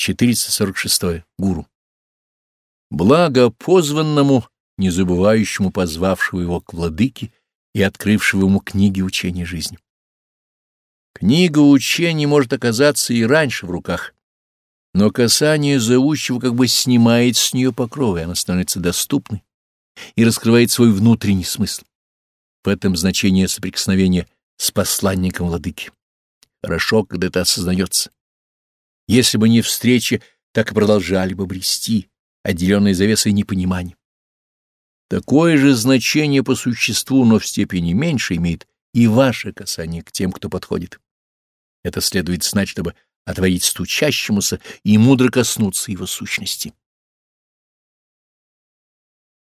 446. Гуру. Благо позванному, не забывающему позвавшего его к владыке и открывшего ему книги учения жизни. Книга учений может оказаться и раньше в руках, но касание зовущего как бы снимает с нее покров, и она становится доступной и раскрывает свой внутренний смысл. В этом значение соприкосновения с посланником владыки. Хорошо, когда это осознается. Если бы не встречи, так и продолжали бы брести, отделенные завесой непонимания. Такое же значение по существу, но в степени меньше имеет и ваше касание к тем, кто подходит. Это следует знать, чтобы отворить стучащемуся и мудро коснуться его сущности.